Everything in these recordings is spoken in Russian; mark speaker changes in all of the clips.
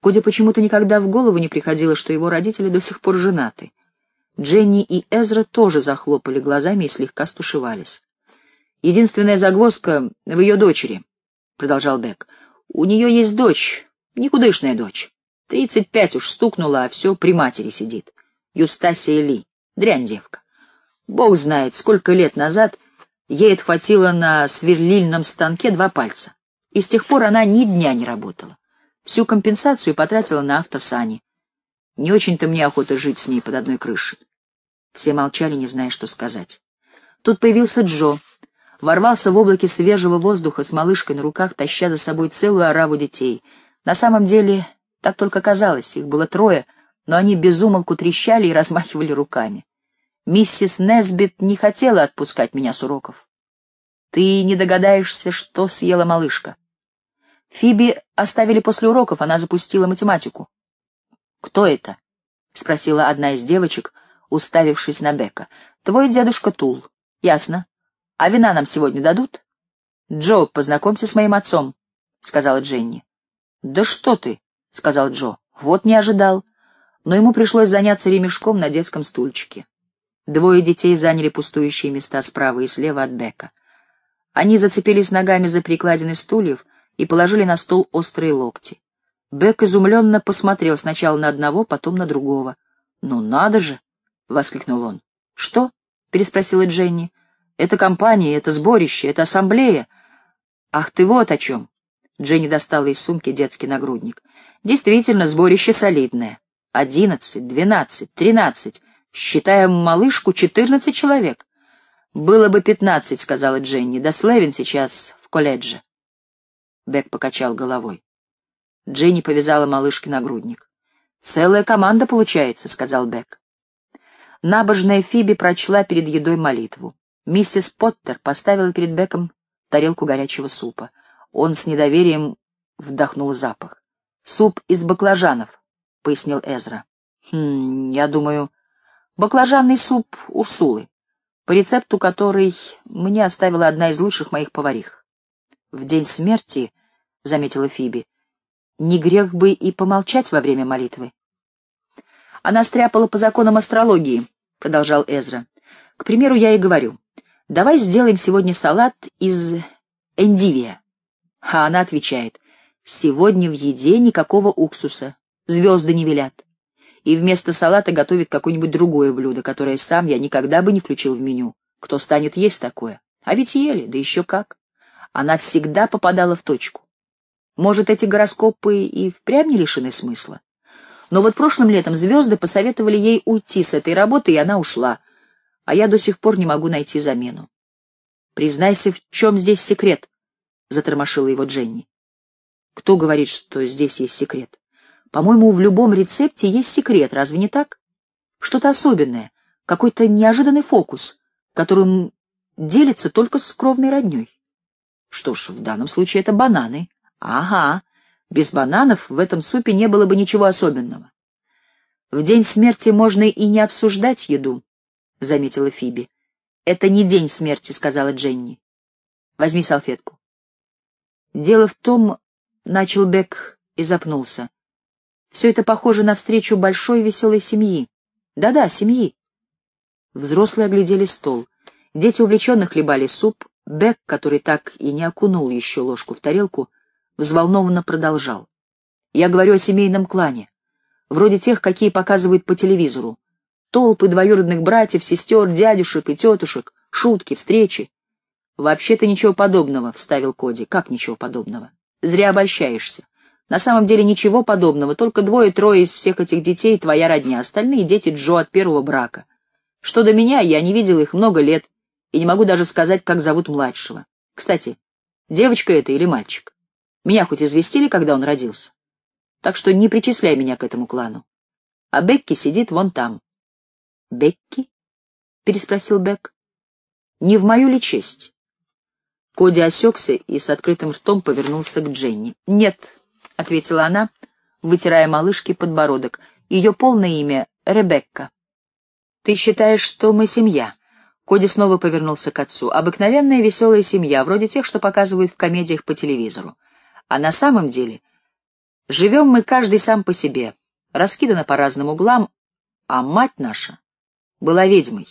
Speaker 1: Коде почему-то никогда в голову не приходило, что его родители до сих пор женаты. Дженни и Эзра тоже захлопали глазами и слегка стушевались. «Единственная загвоздка в ее дочери», — продолжал Бек. «У нее есть дочь, никудышная дочь. Тридцать пять уж стукнула, а все при матери сидит. Юстасия Ли, дрянь девка. Бог знает, сколько лет назад ей отхватило на сверлильном станке два пальца. И с тех пор она ни дня не работала. Всю компенсацию потратила на автосани. Не очень-то мне охота жить с ней под одной крышей. Все молчали, не зная, что сказать. Тут появился Джо, ворвался в облаке свежего воздуха с малышкой на руках, таща за собой целую ораву детей. На самом деле, так только казалось, их было трое, но они безумолку трещали и размахивали руками. Миссис Несбит не хотела отпускать меня с уроков. Ты не догадаешься, что съела малышка. Фиби оставили после уроков, она запустила математику. «Кто это?» — спросила одна из девочек, уставившись на Бека. «Твой дедушка Тул». «Ясно. А вина нам сегодня дадут?» «Джо, познакомься с моим отцом», — сказала Дженни. «Да что ты», — сказал Джо. «Вот не ожидал». Но ему пришлось заняться ремешком на детском стульчике. Двое детей заняли пустующие места справа и слева от Бека. Они зацепились ногами за прикладины стульев и положили на стол острые локти. Бек изумленно посмотрел сначала на одного, потом на другого. «Ну надо же!» — воскликнул он. «Что?» — переспросила Дженни. «Это компания, это сборище, это ассамблея». «Ах ты вот о чем!» Дженни достала из сумки детский нагрудник. «Действительно, сборище солидное. Одиннадцать, двенадцать, тринадцать. Считаем малышку, четырнадцать человек. «Было бы пятнадцать», — сказала Дженни. «Да Слевин сейчас в колледже». Бек покачал головой. Дженни повязала малышке нагрудник. «Целая команда получается», — сказал Бек. Набожная Фиби прочла перед едой молитву. Миссис Поттер поставила перед Беком тарелку горячего супа. Он с недоверием вдохнул запах. «Суп из баклажанов», — пояснил Эзра. «Хм, я думаю, баклажанный суп Урсулы по рецепту который мне оставила одна из лучших моих поварих. В день смерти, — заметила Фиби, — не грех бы и помолчать во время молитвы. Она стряпала по законам астрологии, — продолжал Эзра. К примеру, я и говорю, давай сделаем сегодня салат из эндивия. А она отвечает, сегодня в еде никакого уксуса, звезды не велят и вместо салата готовит какое-нибудь другое блюдо, которое сам я никогда бы не включил в меню. Кто станет есть такое? А ведь ели, да еще как. Она всегда попадала в точку. Может, эти гороскопы и впрямь не лишены смысла? Но вот прошлым летом звезды посоветовали ей уйти с этой работы, и она ушла, а я до сих пор не могу найти замену. «Признайся, в чем здесь секрет?» — затормошила его Дженни. «Кто говорит, что здесь есть секрет?» По-моему, в любом рецепте есть секрет, разве не так? Что-то особенное, какой-то неожиданный фокус, которым делится только с кровной родней. Что ж, в данном случае это бананы. Ага, без бананов в этом супе не было бы ничего особенного. В день смерти можно и не обсуждать еду, — заметила Фиби. Это не день смерти, — сказала Дженни. Возьми салфетку. Дело в том, — начал Бек и запнулся. Все это похоже на встречу большой веселой семьи. Да-да, семьи. Взрослые оглядели стол. Дети увлеченно хлебали суп. Бек, который так и не окунул еще ложку в тарелку, взволнованно продолжал. Я говорю о семейном клане. Вроде тех, какие показывают по телевизору. Толпы двоюродных братьев, сестер, дядюшек и тетушек, шутки, встречи. «Вообще-то ничего подобного», — вставил Коди. «Как ничего подобного? Зря обольщаешься. На самом деле ничего подобного, только двое-трое из всех этих детей твоя родня, остальные дети Джо от первого брака. Что до меня, я не видел их много лет и не могу даже сказать, как зовут младшего. Кстати, девочка это или мальчик? Меня хоть известили, когда он родился? Так что не причисляй меня к этому клану. А Бекки сидит вон там. «Бекки?» — переспросил Бек. «Не в мою ли честь?» Коди осекся и с открытым ртом повернулся к Дженни. «Нет», — ответила она, вытирая малышке подбородок. Ее полное имя — Ребекка. «Ты считаешь, что мы семья?» Коди снова повернулся к отцу. «Обыкновенная веселая семья, вроде тех, что показывают в комедиях по телевизору. А на самом деле Живем мы каждый сам по себе, раскидано по разным углам, а мать наша была ведьмой.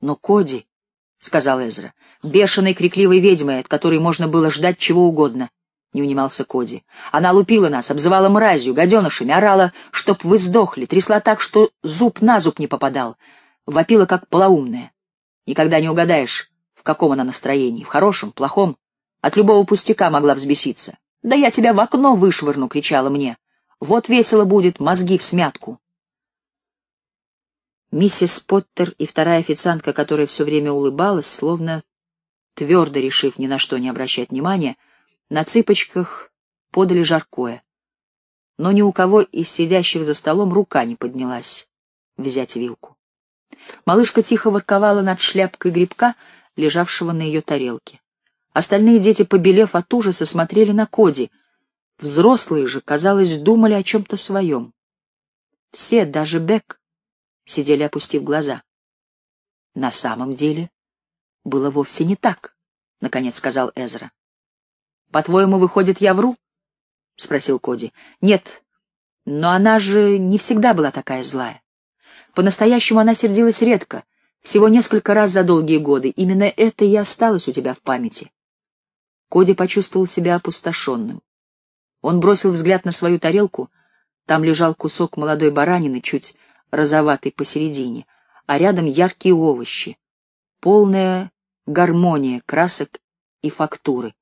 Speaker 1: Но Коди, — сказал Эзра, — бешеной крикливой ведьмой, от которой можно было ждать чего угодно. Не унимался Коди. Она лупила нас, обзывала мразью, гаденышами, орала, чтоб вы сдохли, трясла так, что зуб на зуб не попадал, вопила как полоумная. Никогда не угадаешь, в каком она настроении, в хорошем, плохом. От любого пустяка могла взбеситься. «Да я тебя в окно вышвырну!» — кричала мне. «Вот весело будет, мозги в смятку!» Миссис Поттер и вторая официантка, которая все время улыбалась, словно твердо решив ни на что не обращать внимания, на цыпочках подали жаркое. Но ни у кого из сидящих за столом рука не поднялась взять вилку. Малышка тихо ворковала над шляпкой грибка, лежавшего на ее тарелке. Остальные дети, побелев от ужаса, смотрели на Коди. Взрослые же, казалось, думали о чем-то своем. Все, даже Бек, сидели, опустив глаза. На самом деле было вовсе не так, — наконец сказал Эзра. — По-твоему, выходит, я вру? — спросил Коди. — Нет, но она же не всегда была такая злая. По-настоящему она сердилась редко, всего несколько раз за долгие годы. Именно это и осталось у тебя в памяти. Коди почувствовал себя опустошенным. Он бросил взгляд на свою тарелку. Там лежал кусок молодой баранины, чуть розоватый посередине, а рядом яркие овощи. Полная гармония красок и фактуры.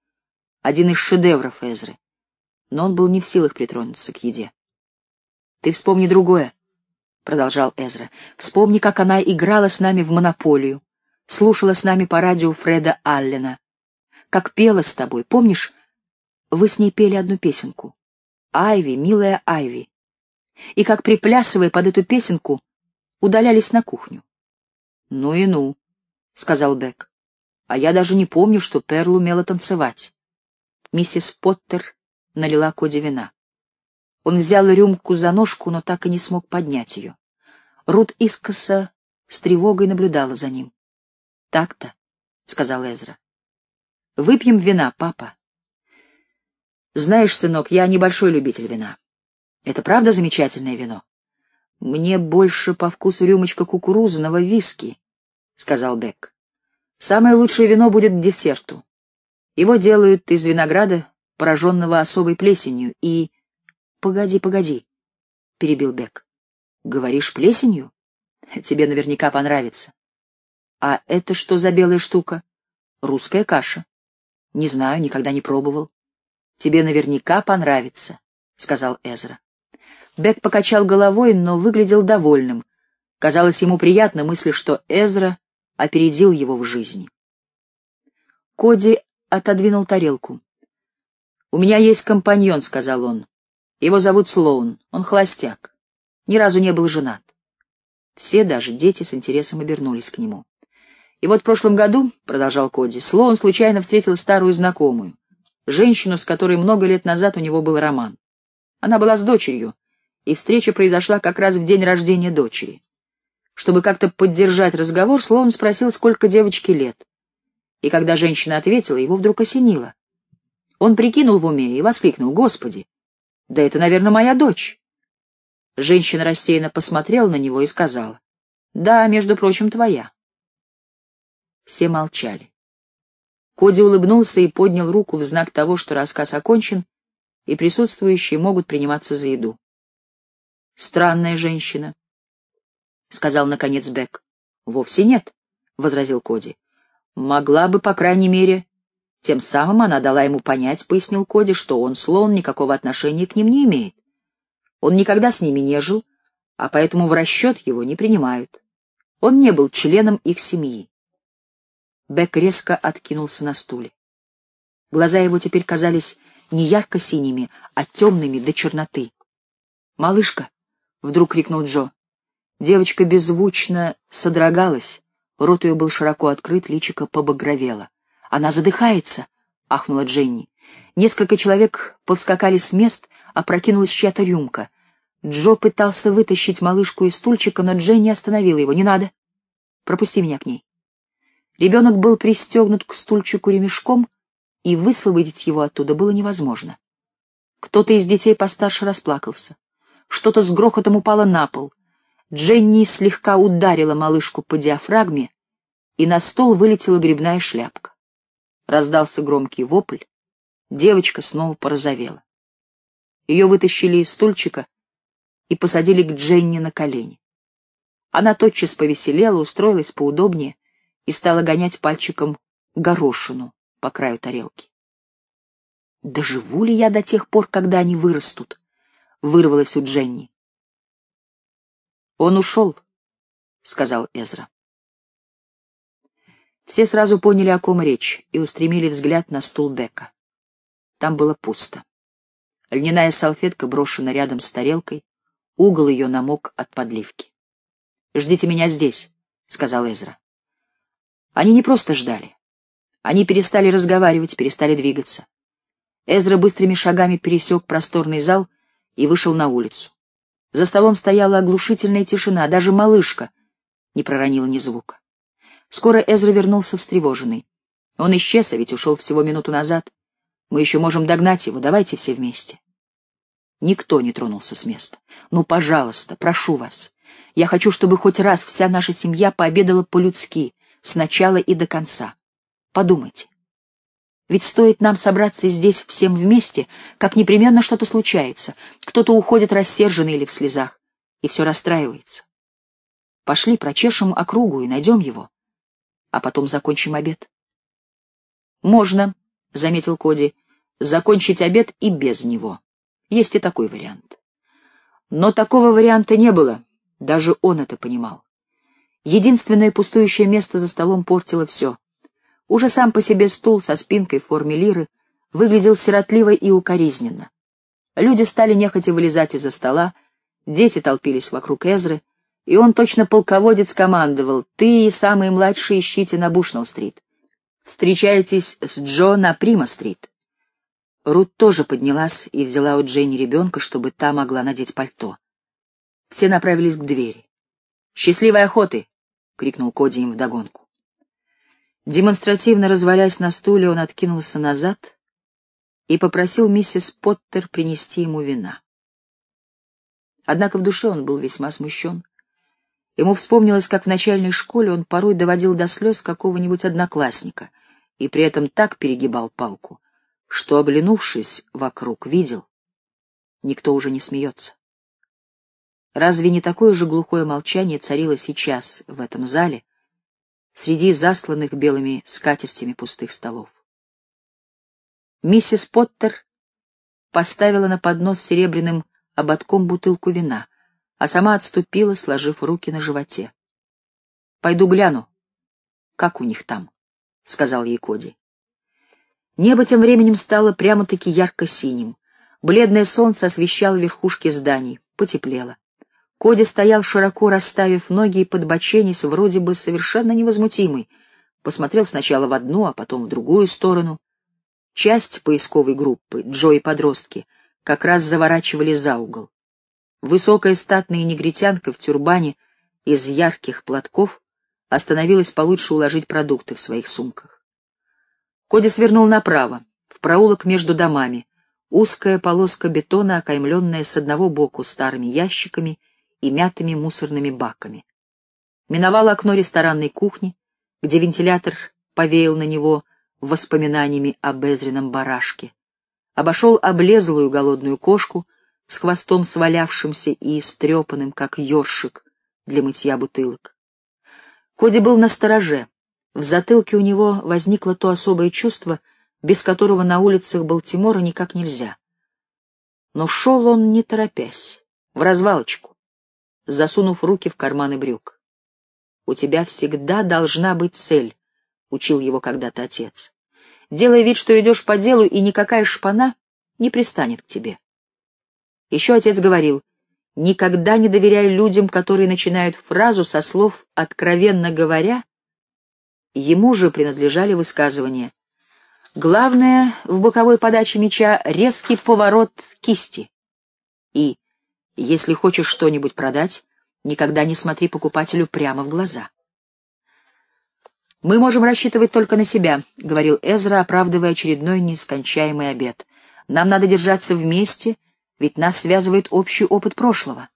Speaker 1: Один из шедевров Эзры. Но он был не в силах притронуться к еде. «Ты вспомни другое», — продолжал Эзра. «Вспомни, как она играла с нами в монополию, слушала с нами по радио Фреда Аллена, как пела с тобой. Помнишь, вы с ней пели одну песенку? Айви, милая Айви. И как, приплясывая под эту песенку, удалялись на кухню. — Ну и ну, — сказал Бек. — А я даже не помню, что Перл умела танцевать. Миссис Поттер налила Коди вина. Он взял рюмку за ножку, но так и не смог поднять ее. Рут искоса с тревогой наблюдала за ним. — Так-то, — сказал Эзра. Выпьем вина, папа. Знаешь, сынок, я небольшой любитель вина. Это правда замечательное вино? Мне больше по вкусу рюмочка кукурузного виски, — сказал Бек. Самое лучшее вино будет к десерту. Его делают из винограда, пораженного особой плесенью, и... — Погоди, погоди, — перебил Бек. — Говоришь, плесенью? Тебе наверняка понравится. — А это что за белая штука? — Русская каша. Не знаю, никогда не пробовал. Тебе наверняка понравится, сказал Эзра. Бек покачал головой, но выглядел довольным. Казалось ему приятно мысль, что Эзра опередил его в жизни. Коди отодвинул тарелку. «У меня есть компаньон», — сказал он. «Его зовут Слоун. Он холостяк. Ни разу не был женат». Все, даже дети, с интересом обернулись к нему. И вот в прошлом году, — продолжал Коди, — Слоун случайно встретил старую знакомую, женщину, с которой много лет назад у него был роман. Она была с дочерью, и встреча произошла как раз в день рождения дочери. Чтобы как-то поддержать разговор, Слоун спросил, сколько девочке лет. И когда женщина ответила, его вдруг осенило. Он прикинул в уме и воскликнул, «Господи, да это, наверное, моя дочь». Женщина рассеянно посмотрела на него и сказала, «Да, между прочим, твоя». Все молчали. Коди улыбнулся и поднял руку в знак того, что рассказ окончен, и присутствующие могут приниматься за еду. «Странная женщина», — сказал наконец Бек. «Вовсе нет», — возразил Коди. «Могла бы, по крайней мере...» Тем самым она дала ему понять, пояснил Коди, что он, слон, никакого отношения к ним не имеет. Он никогда с ними не жил, а поэтому в расчет его не принимают. Он не был членом их семьи. Бек резко откинулся на стуле. Глаза его теперь казались не ярко-синими, а темными до черноты. «Малышка!» — вдруг крикнул Джо. Девочка беззвучно содрогалась, рот ее был широко открыт, личико побагровело. «Она задыхается!» — ахнула Дженни. Несколько человек повскакали с мест, опрокинулась чья-то рюмка. Джо пытался вытащить малышку из стульчика, но Дженни остановила его. «Не надо! Пропусти меня к ней!» Ребенок был пристегнут к стульчику ремешком, и высвободить его оттуда было невозможно. Кто-то из детей постарше расплакался. Что-то с грохотом упало на пол. Дженни слегка ударила малышку по диафрагме, и на стол вылетела грибная шляпка. Раздался громкий вопль. Девочка снова порозовела. Ее вытащили из стульчика и посадили к Дженни на колени. Она тотчас повеселела, устроилась поудобнее и стала гонять пальчиком горошину по краю тарелки. «Доживу ли я до тех пор, когда они вырастут?» — вырвалась у Дженни. «Он ушел», — сказал Эзра. Все сразу поняли, о ком речь, и устремили взгляд на стул Бека. Там было пусто. Льняная салфетка брошена рядом с тарелкой, угол ее намок от подливки. «Ждите меня здесь», — сказал Эзра. Они не просто ждали. Они перестали разговаривать, перестали двигаться. Эзра быстрыми шагами пересек просторный зал и вышел на улицу. За столом стояла оглушительная тишина, даже малышка не проронила ни звука. Скоро Эзра вернулся встревоженный. Он исчез, а ведь ушел всего минуту назад. Мы еще можем догнать его, давайте все вместе. Никто не тронулся с места. Ну, пожалуйста, прошу вас. Я хочу, чтобы хоть раз вся наша семья пообедала по-людски, с начала и до конца. Подумайте. Ведь стоит нам собраться здесь всем вместе, как непременно что-то случается. Кто-то уходит рассерженный или в слезах, и все расстраивается. Пошли, прочешем округу и найдем его, а потом закончим обед. Можно, — заметил Коди, — закончить обед и без него. Есть и такой вариант. Но такого варианта не было, даже он это понимал. Единственное пустующее место за столом портило все. Уже сам по себе стул со спинкой в форме лиры выглядел сиротливо и укоризненно. Люди стали нехотя вылезать из-за стола, дети толпились вокруг Эзры, и он точно полководец командовал «Ты и самые младшие ищите на Бушнелл-стрит. Встречайтесь с Джо на Прима-стрит». Рут тоже поднялась и взяла у Дженни ребенка, чтобы та могла надеть пальто. Все направились к двери. «Счастливой охоты!» — крикнул Коди им вдогонку. Демонстративно развалясь на стуле, он откинулся назад и попросил миссис Поттер принести ему вина. Однако в душе он был весьма смущен. Ему вспомнилось, как в начальной школе он порой доводил до слез какого-нибудь одноклассника и при этом так перегибал палку, что, оглянувшись вокруг, видел — никто уже не смеется. Разве не такое же глухое молчание царило сейчас в этом зале, среди засланных белыми скатертями пустых столов? Миссис Поттер поставила на поднос серебряным ободком бутылку вина, а сама отступила, сложив руки на животе. — Пойду гляну, как у них там, — сказал ей Коди. Небо тем временем стало прямо-таки ярко-синим. Бледное солнце освещало верхушки зданий, потеплело. Коди стоял широко расставив ноги и подбоченясь, вроде бы совершенно невозмутимый. Посмотрел сначала в одну, а потом в другую сторону. Часть поисковой группы, Джо и подростки, как раз заворачивали за угол. Высокая статная негритянка в тюрбане из ярких платков остановилась получше уложить продукты в своих сумках. Коди свернул направо, в проулок между домами, узкая полоска бетона, окаймленная с одного боку старыми ящиками и мятыми мусорными баками. Миновал окно ресторанной кухни, где вентилятор повеял на него воспоминаниями об Эзрином барашке. Обошел облезлую голодную кошку с хвостом свалявшимся и истрепанным, как ёршик для мытья бутылок. Коди был на стороже. В затылке у него возникло то особое чувство, без которого на улицах Балтимора никак нельзя. Но шел он не торопясь, в развалочку засунув руки в карманы брюк. «У тебя всегда должна быть цель», — учил его когда-то отец. «Делай вид, что идешь по делу, и никакая шпана не пристанет к тебе». Еще отец говорил, «Никогда не доверяй людям, которые начинают фразу со слов «откровенно говоря». Ему же принадлежали высказывания. Главное в боковой подаче мяча — резкий поворот кисти. И если хочешь что-нибудь продать, никогда не смотри покупателю прямо в глаза. «Мы можем рассчитывать только на себя», — говорил Эзра, оправдывая очередной нескончаемый обед. Нам надо держаться вместе, ведь нас связывает общий опыт прошлого.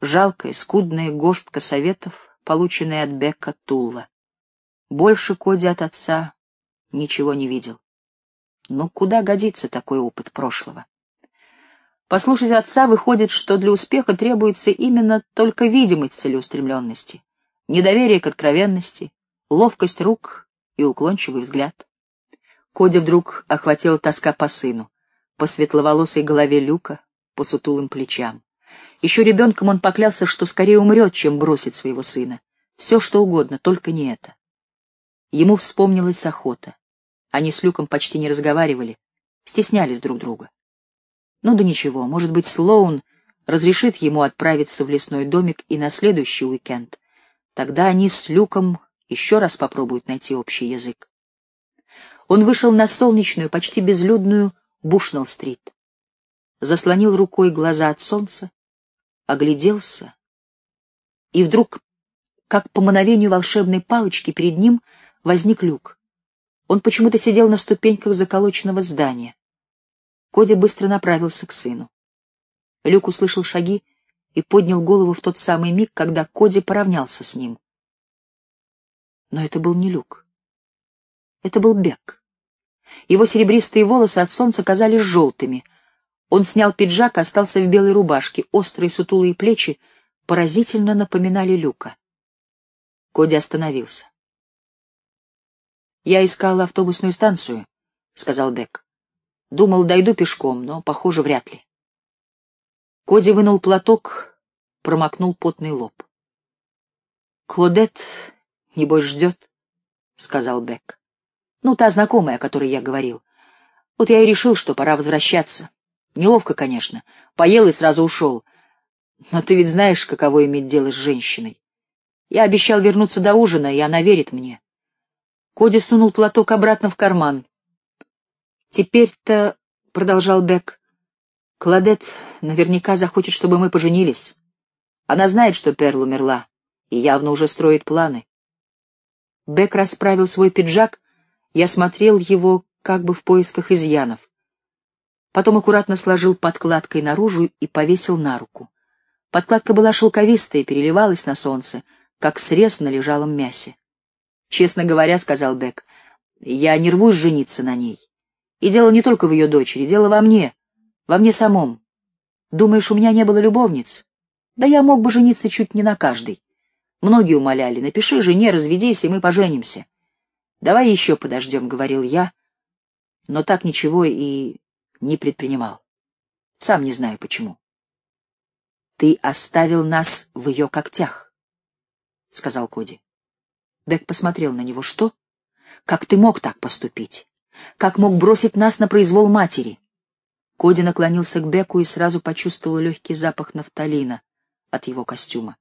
Speaker 1: Жалкая, скудная горстка советов, полученная от Бекка Тулла. Больше Коди от отца ничего не видел. Но куда годится такой опыт прошлого? Послушать отца выходит, что для успеха требуется именно только видимость целеустремленности, недоверие к откровенности, ловкость рук и уклончивый взгляд. Коди вдруг охватила тоска по сыну, по светловолосой голове Люка, по сутулым плечам. Еще ребенком он поклялся, что скорее умрет, чем бросит своего сына. Все, что угодно, только не это. Ему вспомнилась охота. Они с Люком почти не разговаривали, стеснялись друг друга. Ну да ничего, может быть, Слоун разрешит ему отправиться в лесной домик и на следующий уикенд. Тогда они с Люком еще раз попробуют найти общий язык. Он вышел на солнечную, почти безлюдную Бушнелл-стрит. Заслонил рукой глаза от солнца, огляделся, и вдруг, как по мановению волшебной палочки, перед ним возник люк. Он почему-то сидел на ступеньках заколоченного здания. Коди быстро направился к сыну. Люк услышал шаги и поднял голову в тот самый миг, когда Коди поравнялся с ним. Но это был не Люк. Это был Бек. Его серебристые волосы от солнца казались желтыми. Он снял пиджак остался в белой рубашке. Острые сутулые плечи поразительно напоминали Люка. Коди остановился. «Я искал автобусную станцию», — сказал Бек. Думал, дойду пешком, но, похоже, вряд ли. Коди вынул платок, промокнул потный лоб. «Клодет, небось, ждет», — сказал Бек. «Ну, та знакомая, о которой я говорил. Вот я и решил, что пора возвращаться. Неловко, конечно. Поел и сразу ушел. Но ты ведь знаешь, каково иметь дело с женщиной. Я обещал вернуться до ужина, и она верит мне». Коди сунул платок обратно в карман. Теперь-то, — продолжал Бек, — Кладет наверняка захочет, чтобы мы поженились. Она знает, что Перл умерла, и явно уже строит планы. Бек расправил свой пиджак, я смотрел его как бы в поисках изъянов. Потом аккуратно сложил подкладкой наружу и повесил на руку. Подкладка была шелковистая, переливалась на солнце, как срез на лежалом мясе. «Честно говоря, — сказал Бек, — я не рвусь жениться на ней. И дело не только в ее дочери, дело во мне, во мне самом. Думаешь, у меня не было любовниц? Да я мог бы жениться чуть не на каждой. Многие умоляли, напиши жене, разведись, и мы поженимся. Давай еще подождем, — говорил я, но так ничего и не предпринимал. Сам не знаю почему. Ты оставил нас в ее когтях, — сказал Коди. Бек посмотрел на него. Что? Как ты мог так поступить? Как мог бросить нас на произвол матери? Коди наклонился к Беку и сразу почувствовал легкий запах нафталина от его костюма.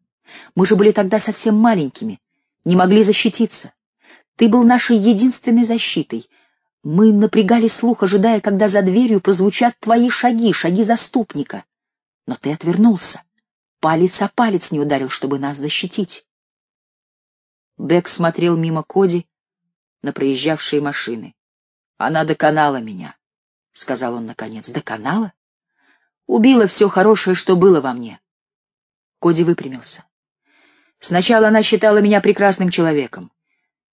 Speaker 1: Мы же были тогда совсем маленькими, не могли защититься. Ты был нашей единственной защитой. Мы напрягали слух, ожидая, когда за дверью прозвучат твои шаги, шаги заступника. Но ты отвернулся. Палец о палец не ударил, чтобы нас защитить. Бек смотрел мимо Коди на проезжавшие машины. Она доконала меня, — сказал он наконец. Доконала? Убила все хорошее, что было во мне. Коди выпрямился. Сначала она считала меня прекрасным человеком.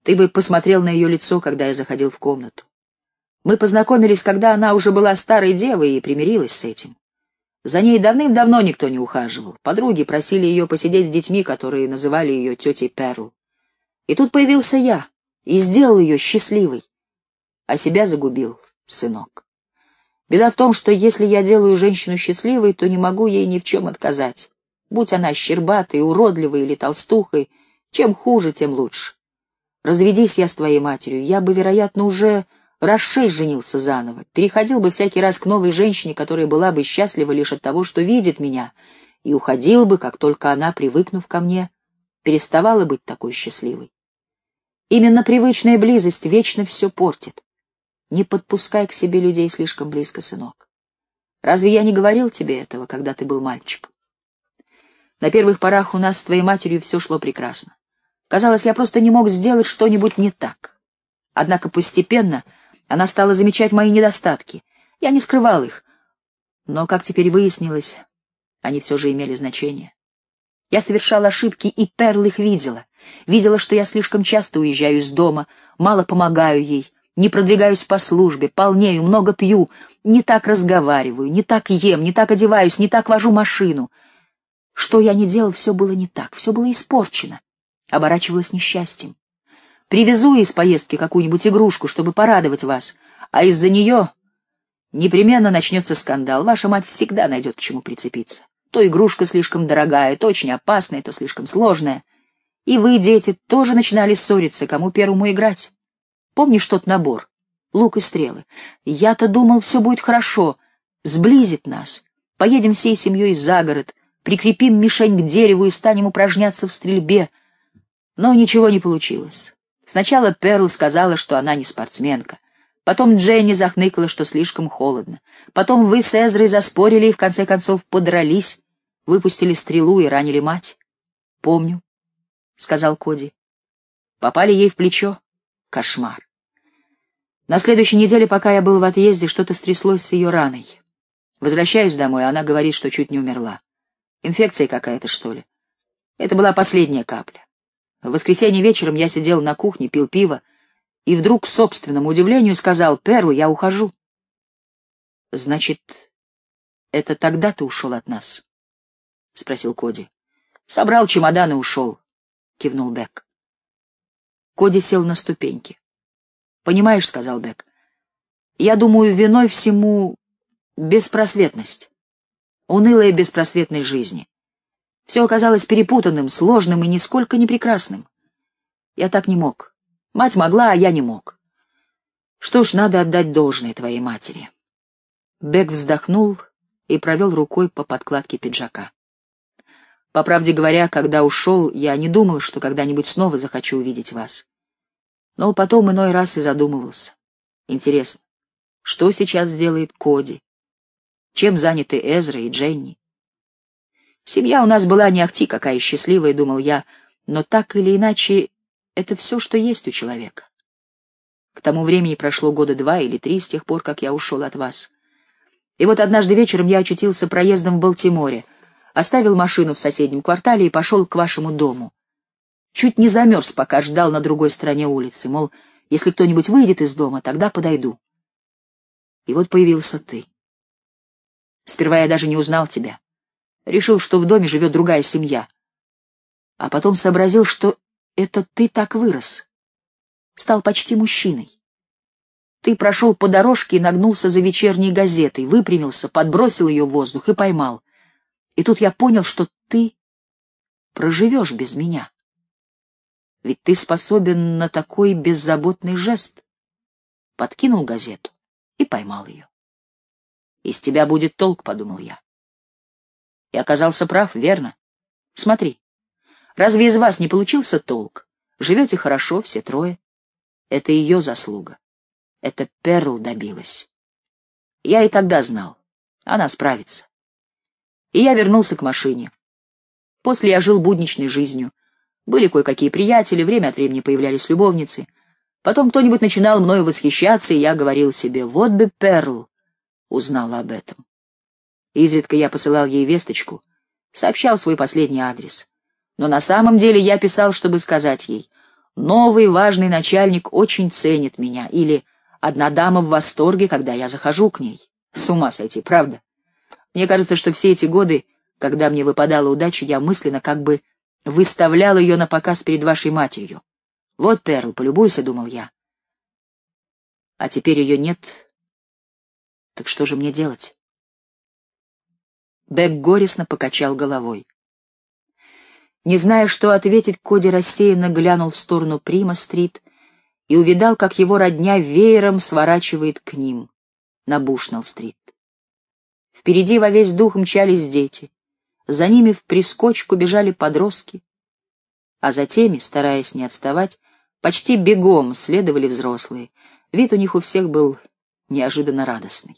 Speaker 1: Ты бы посмотрел на ее лицо, когда я заходил в комнату. Мы познакомились, когда она уже была старой девой и примирилась с этим. За ней давным-давно никто не ухаживал. Подруги просили ее посидеть с детьми, которые называли ее тетей Перл. И тут появился я и сделал ее счастливой а себя загубил, сынок. Беда в том, что если я делаю женщину счастливой, то не могу ей ни в чем отказать. Будь она щербатой, уродливой или толстухой, чем хуже, тем лучше. Разведись я с твоей матерью, я бы, вероятно, уже раз шесть женился заново, переходил бы всякий раз к новой женщине, которая была бы счастлива лишь от того, что видит меня, и уходил бы, как только она, привыкнув ко мне, переставала быть такой счастливой. Именно привычная близость вечно все портит. Не подпускай к себе людей слишком близко, сынок. Разве я не говорил тебе этого, когда ты был мальчиком? На первых порах у нас с твоей матерью все шло прекрасно. Казалось, я просто не мог сделать что-нибудь не так. Однако постепенно она стала замечать мои недостатки. Я не скрывал их, но, как теперь выяснилось, они все же имели значение. Я совершал ошибки, и Перл их видела. Видела, что я слишком часто уезжаю из дома, мало помогаю ей, не продвигаюсь по службе, полнею, много пью, не так разговариваю, не так ем, не так одеваюсь, не так вожу машину. Что я не делал, все было не так, все было испорчено, оборачивалось несчастьем. Привезу из поездки какую-нибудь игрушку, чтобы порадовать вас, а из-за нее непременно начнется скандал. Ваша мать всегда найдет к чему прицепиться. То игрушка слишком дорогая, то очень опасная, то слишком сложная. И вы, дети, тоже начинали ссориться, кому первому играть. Помнишь тот набор? Лук и стрелы. Я-то думал, все будет хорошо, сблизит нас. Поедем всей семьей за город, прикрепим мишень к дереву и станем упражняться в стрельбе. Но ничего не получилось. Сначала Перл сказала, что она не спортсменка. Потом Дженни захныкала, что слишком холодно. Потом вы с Эзрой заспорили и в конце концов подрались, выпустили стрелу и ранили мать. Помню, — сказал Коди. Попали ей в плечо. Кошмар. На следующей неделе, пока я был в отъезде, что-то стряслось с ее раной. Возвращаюсь домой, а она говорит, что чуть не умерла. Инфекция какая-то, что ли. Это была последняя капля. В воскресенье вечером я сидел на кухне, пил пиво, и вдруг, к собственному удивлению, сказал, «Перл, я ухожу». «Значит, это тогда ты ушел от нас?» — спросил Коди. «Собрал чемодан и ушел», — кивнул Бек. Коди сел на ступеньки. «Понимаешь, — сказал Бек, — я думаю, виной всему беспросветность, унылая беспросветность жизни. Все оказалось перепутанным, сложным и нисколько не прекрасным. Я так не мог. Мать могла, а я не мог. Что ж, надо отдать должное твоей матери». Бек вздохнул и провел рукой по подкладке пиджака. По правде говоря, когда ушел, я не думал, что когда-нибудь снова захочу увидеть вас. Но потом иной раз и задумывался. Интересно, что сейчас сделает Коди? Чем заняты Эзра и Дженни? Семья у нас была не ахти какая счастливая, думал я, но так или иначе это все, что есть у человека. К тому времени прошло года два или три с тех пор, как я ушел от вас. И вот однажды вечером я очутился проездом в Балтиморе — оставил машину в соседнем квартале и пошел к вашему дому. Чуть не замерз, пока ждал на другой стороне улицы, мол, если кто-нибудь выйдет из дома, тогда подойду. И вот появился ты. Сперва я даже не узнал тебя. Решил, что в доме живет другая семья. А потом сообразил, что это ты так вырос. Стал почти мужчиной. Ты прошел по дорожке и нагнулся за вечерней газетой, выпрямился, подбросил ее в воздух и поймал. И тут я понял, что ты проживешь без меня. Ведь ты способен на такой беззаботный жест. Подкинул газету и поймал ее. Из тебя будет толк, — подумал я. И оказался прав, верно? Смотри, разве из вас не получился толк? Живете хорошо, все трое. Это ее заслуга. Это Перл добилась. Я и тогда знал. Она справится и я вернулся к машине. После я жил будничной жизнью. Были кое-какие приятели, время от времени появлялись любовницы. Потом кто-нибудь начинал мною восхищаться, и я говорил себе, вот бы Перл узнала об этом. Изредка я посылал ей весточку, сообщал свой последний адрес. Но на самом деле я писал, чтобы сказать ей, новый важный начальник очень ценит меня, или одна дама в восторге, когда я захожу к ней. С ума сойти, правда? Мне кажется, что все эти годы, когда мне выпадала удача, я мысленно как бы выставлял ее на показ перед вашей матерью. Вот, Перл, полюбуйся, — думал я. А теперь ее нет. Так что же мне делать? Бек горестно покачал головой. Не зная, что ответить, Коди рассеянно глянул в сторону Прима-стрит и увидал, как его родня веером сворачивает к ним, на Бушнелл-стрит. Впереди во весь дух мчались дети. За ними в прискочку бежали подростки. А за теми, стараясь не отставать, почти бегом следовали взрослые. Вид у них у всех был неожиданно радостный.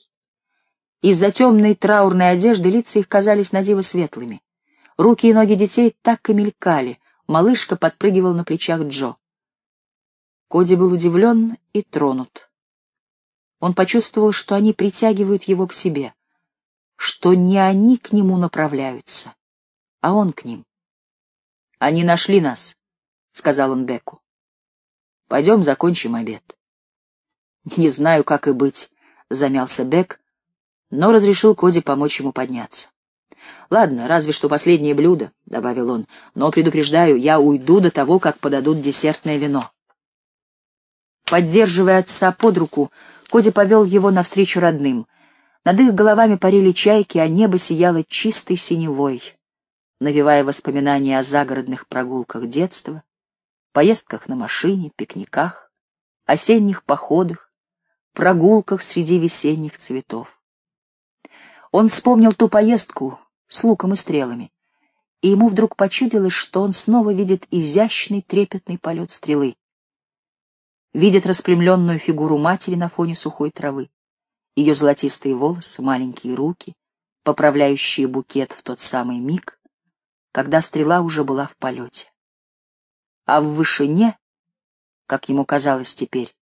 Speaker 1: Из-за темной траурной одежды лица их казались надиво светлыми. Руки и ноги детей так и мелькали, малышка подпрыгивал на плечах Джо. Коди был удивлен и тронут. Он почувствовал, что они притягивают его к себе, что не они к нему направляются, а он к ним. «Они нашли нас», — сказал он Беку. «Пойдем закончим обед». «Не знаю, как и быть», — замялся Бек, но разрешил Коди помочь ему подняться. «Ладно, разве что последнее блюдо», — добавил он, — «но, предупреждаю, я уйду до того, как подадут десертное вино». Поддерживая отца под руку, Коди повел его навстречу родным. Над их головами парили чайки, а небо сияло чистой синевой, навевая воспоминания о загородных прогулках детства, поездках на машине, пикниках, осенних походах, прогулках среди весенних цветов. Он вспомнил ту поездку с луком и стрелами, и ему вдруг почудилось, что он снова видит изящный трепетный полет стрелы, видит распрямленную фигуру матери на фоне сухой травы, ее золотистые волосы, маленькие руки, поправляющие букет в тот самый миг, когда стрела уже была в полете. А в вышине, как ему казалось теперь,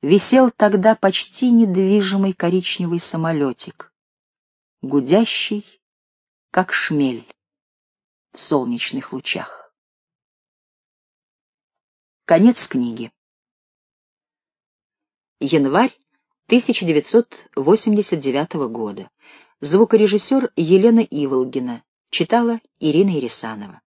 Speaker 1: висел тогда почти недвижимый коричневый самолетик, гудящий, как шмель в солнечных лучах. Конец книги. Январь 1989 года. Звукорежиссер Елена Иволгина. Читала Ирина Ирисанова.